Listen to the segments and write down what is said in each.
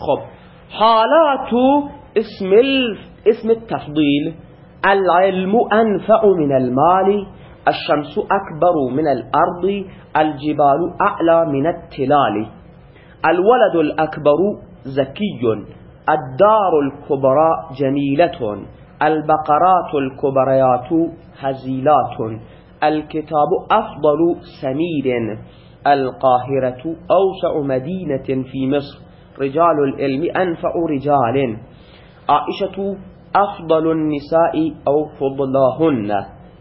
خب. حالات اسم اسم التفضيل. العلم أنفع من المال الشمس أكبر من الأرض الجبال أعلى من التلال. الولد الأكبر زكي الدار الكبرى جميلة البقرات الكبريات هزيلات. الكتاب أفضل سمير القاهرة أوسع مدينة في مصر. رجال العلم أنفع رجال. عائشة أفضل النساء أو فضلاهن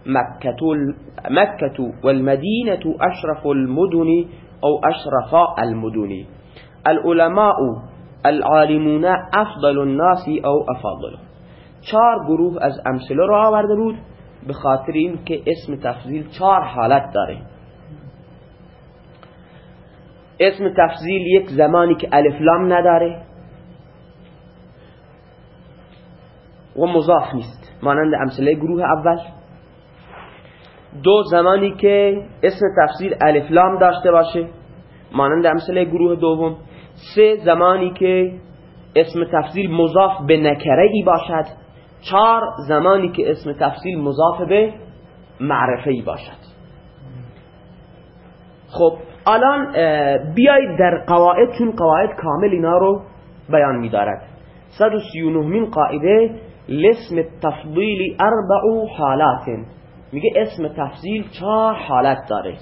مكة, مكة والمدينة أشرف المدن أو أشرف المدن. العلماء العالمون أفضل الناس أو افضل چهار گروه از امثلة را آورده بود به خاطر این که اسم تفضیل چهار حالت داره. اسم تفضیل یک زمانی که الف لام نداره و مضاف نیست. مانند امثله گروه اول. دو زمانی که اسم تفضیل الف لام داشته باشه مانند امثله گروه دوم. سه زمانی که اسم تفضیل مضاف به نکره ای باشد. چهار زمانی که اسم تفضیل مضاف به معرفه ای باشد. خب الان بیایید در قواعد چون قواعد کامل اینا رو بیان میدارد. 139 مین قاعده لسم تفضیل اربع حالات. میگه اسم تفضیل چهار حالت داره.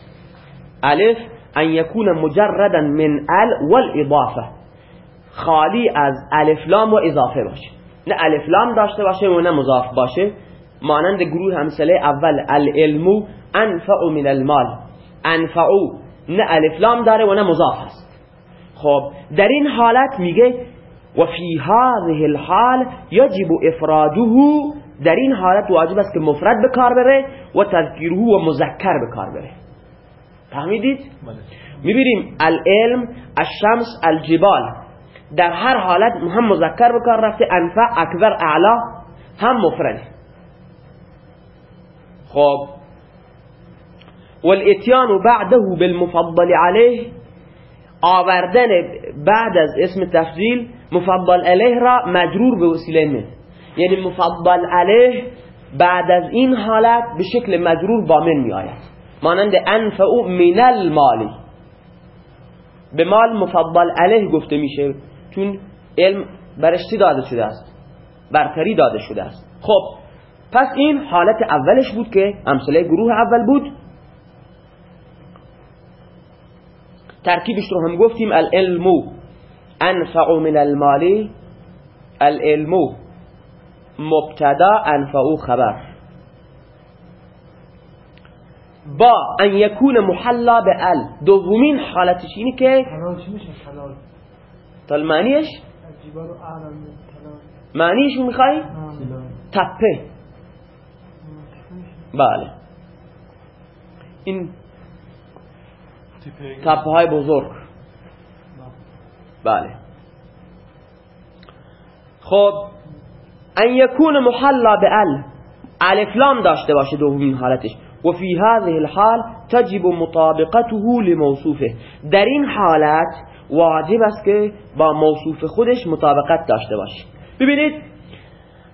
الف ان یکون مجردا من ال والاضافه. خالی از الف لام و اضافه باشه. نه الف لام داشته باشه و نه مضاف باشه. مانند گروه همسله اول العلم انفع من المال. انفعو نه الف لام داره و نه مضاف هست خب در این حالت میگه و فی هذه الحال یجب افراده در این حالت واجب است که مفرد به کار بره و تذکیره و مذکر به کار بره فهمیدید؟ بله. می‌بینیم العلم الشمس الجبال در هر حالت هم مذکر به کار رفته انفع اکبر اعلا هم مفرد خب والاتیان بعده بالمفضل علیه آوردن بعد از اسم تفضیل مفضل علیه را مجرور به وسیله من یعنی مفضل علیه بعد از این حالت به شکل مجرور با من می آید. مانند انفعو من المالی به مال مفضل علیه گفته میشه چون علم برشتی داده شده است؟ برتری داده شده است. خب پس این حالت اولش بود که امثله گروه اول بود. ترکیبش رو هم گفتیم العلمو انفع من المالی العلمو مبتدا انفعو خبر. با ان یکون محلا به ال. دومین حالتش اینه که تا معنیش؟ معنیش می‌خوای؟ تپه. بله. این تپه های بزرگ. بله. خب ان یکون محلا به ال. الف لام داشته باشه دومین حالتش. وفي هذه الحال تجب مطابقته لموصوفه. در این حالت واجب است که با موصوف خودش مطابقت داشته باشه. ببینید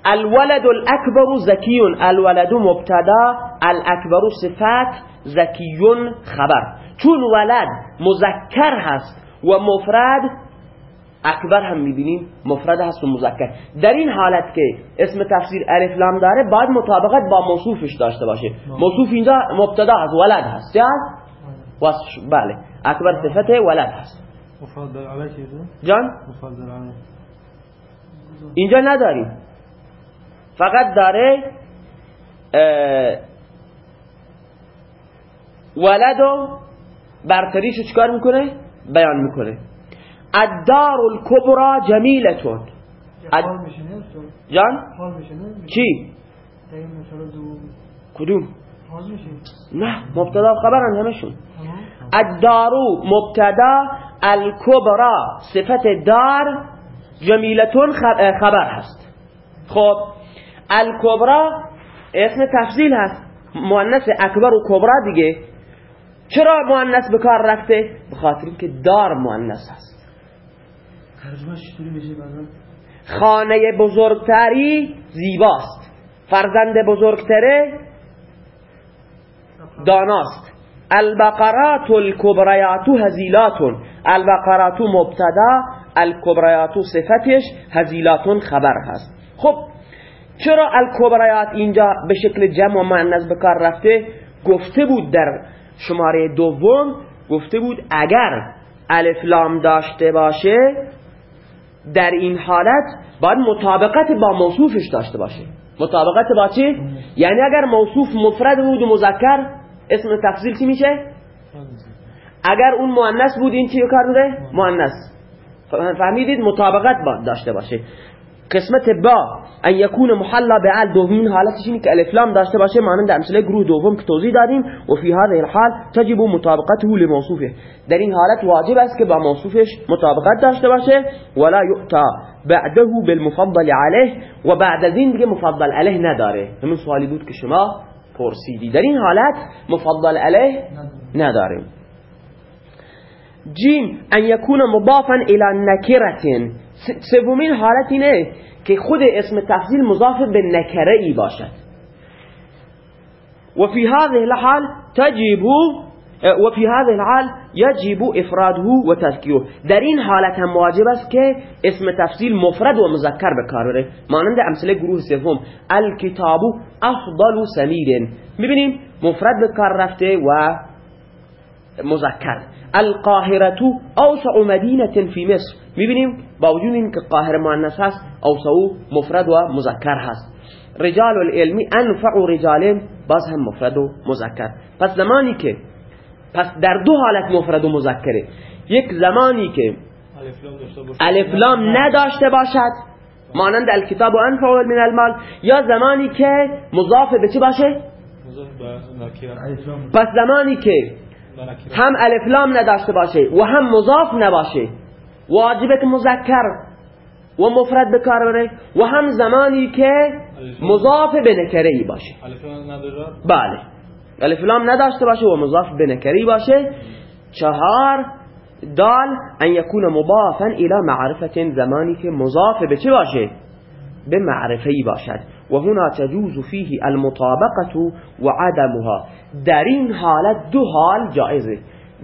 الولد الاکبر زکیون. الولد مبتدا الاکبر صفت زکیون خبر. چون ولد مذکر هست و مفرد اکبر هم می‌بینیم مفرد هست و مذکر. در این حالت که اسم تفسیر الف لام داره باید مطابقت با موصوفش داشته باشه. موصوف اینجا مبتدا هست ولد هست یا؟ بله. اکبر صفت ولد هست. جان؟ اینجا نداریم. فقط داره ولد و برتریشو چکار می‌کنه؟ بیان می‌کنه. الدار الكبرى جمیلتون. جان؟ چی؟ کدوم؟ نه مبتدا خبرن همشون. الدارو مبتدا الكبرى صفت دار جمیلتون خبر هست. خب الكبرى اسم تفضیل هست. مؤنث اکبر و کبرا دیگه. چرا مؤنث به کار رفته؟ به خاطر اینکه دار مؤنث بعدا؟ خانه بزرگتری زیباست. فرزند بزرگتره داناست. البقرات الكبریات هزیلات البقرات مبتدا الكبریات صفتش هزیلات خبر هست. خب چرا الکبریات اینجا به شکل جمع و معنیز به کار رفته؟ گفته بود در شماره دوم گفته بود اگر الف لام داشته باشه در این حالت باید مطابقت با موصوفش داشته باشه مطابقت با چی؟ یعنی اگر موصوف مفرد بود و مذکر اسم تفضیل چی میشه؟ اگر اون مؤنث بود این چی کار بوده؟ مؤنث فهمیدید مطابقت با داشته باشه قسمت با ان یکون محلا به ال دومین حالتش اینه که الف داشته باشه مانند امثله گروه دوم که توضیح دادیم و فی هذه الحال تجب مطابقته لموصوفه. در این حالت واجب است که با موصوفش مطابقت داشته باشه. ولا یؤتا بعده بالمفضل علیه و بعد از این دیگه مفضل علیه نداره. همین سوالی بود که شما پرسیدی. در این حالت مفضل علیه نداره. جیم ان یکون مضافا إلى نکرة. سومین حالت اینه که خود اسم تفضیل مضاف به نکره ای باشد. و فی هذه الحال تجب و فی هذه الحال یجب افراده و تذکیره. در این حالت هم واجب است که اسم تفضیل مفرد و مذکر به کار بره. مانند امثله گروه سوم. الکتاب افضل سمیر می‌بینیم مفرد به کار رفته و مذکر. القاهره اوسع مدینه فی مصر. می‌بینیم با وجود این که قاهره مؤنث هست اوسع مفرد و مذکر هست. رجال العلمی انفع رجال باز هم مفرد و مذکر. پس زمانی که پس در دو حالت مفرد و مذکره. یک زمانی که الف لام نداشته باشد مانند الکتاب و انفع من المال یا زمانی که مضاف به چی باشه؟ پس زمانی که هم الف لام نداشته باشه و هم مضاف نباشه واجبه که مذکر و مفرد به کار بره و هم زمانی که مضاف به نکره ای باشه بله. الف لام نداشته باشه و مضاف به نکره باشه چهار دال ان یکون مضافا الى معرفت زمانی که مضاف به چه باشه به معرفه باشد. و هنا تجوز فيه المطابقه و عدمها در این حالت دو حال جائزه.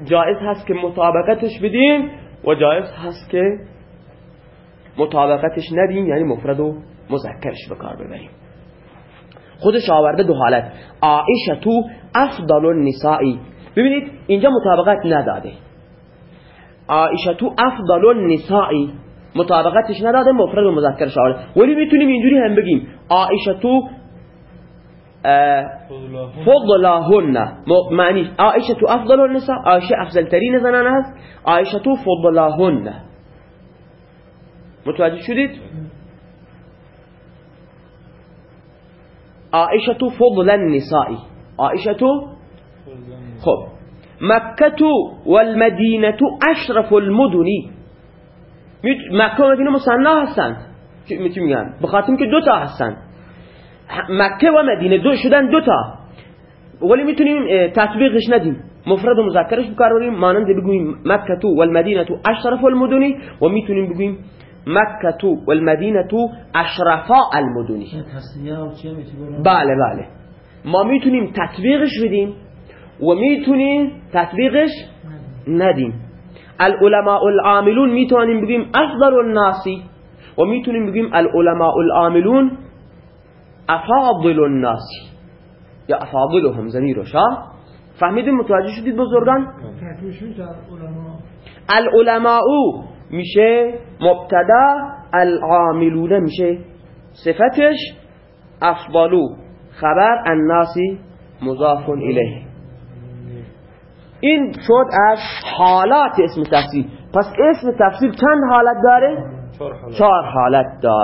جائز هست که مطابقتش بدیم و جایز هست که مطابقتش ندیم یعنی مفرد و مذکرش بکار ببریم. خودش آورده دو حالت. عائشتو افضل النسائی ببینید اینجا مطابقت نداده. عائشتو افضل النسائی مطابقتش نداده مفرد و مذکرش آورده ولی می‌تونیم اینجوری هم بگیم. عائشتو فضلاهن. معنی عائشه تو افضل النساء عائشه افضل ترین زنان هست عائشه تو فضلاهن. متوجه شدید؟ عائشه تو فضل النساء. عائشه تو خب. مکه والمدینه اشرف المدنی. مکه و مدینه مصنع هستند چی میگن؟ بخاطر که دو تا هستند مکه و مدینه. دو شدن دو تا. ولی می‌تونیم تطبیقش ندیم. مفرد و مذکرش بکار بریم مانند بگوییم مکه تو و المدینه تو اشرف المدنی و می‌تونیم بگوییم مکه تو و المدینه تو اشرفا المدنی بله بله. ما می‌تونیم تطبیقش بدیم و می‌تونیم تطبیقش ندیم. العلماء العاملون می‌تونیم بگیم افضل الناسی و می‌تونیم بگیم العلماء العاملون افاضل الناس یا افاضلهم زمیر و شاه فهمیدیم متوجه شدید بزرگان؟ العلماء میشه مبتدا العاملون میشه. صفتش افضلو خبر الناسی مضاف الیه. این شد از حالات اسم تفسیر. پس اسم تفسیر چند حالت داره؟ چهار حالت. داره.